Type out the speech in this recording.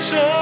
so